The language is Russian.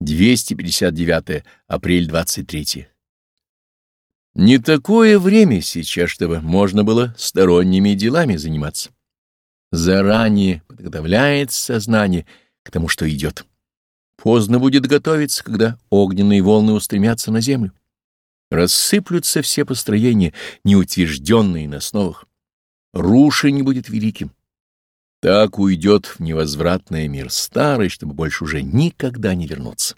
259 апрель 23. Не такое время сейчас, чтобы можно было сторонними делами заниматься. Заранее подготовляется сознание к тому, что идет. Поздно будет готовиться, когда огненные волны устремятся на землю. Рассыплются все построения, неутвержденные на основах. Рушение будет великим. Так уйдет в невозвратный мир старый, чтобы больше уже никогда не вернуться.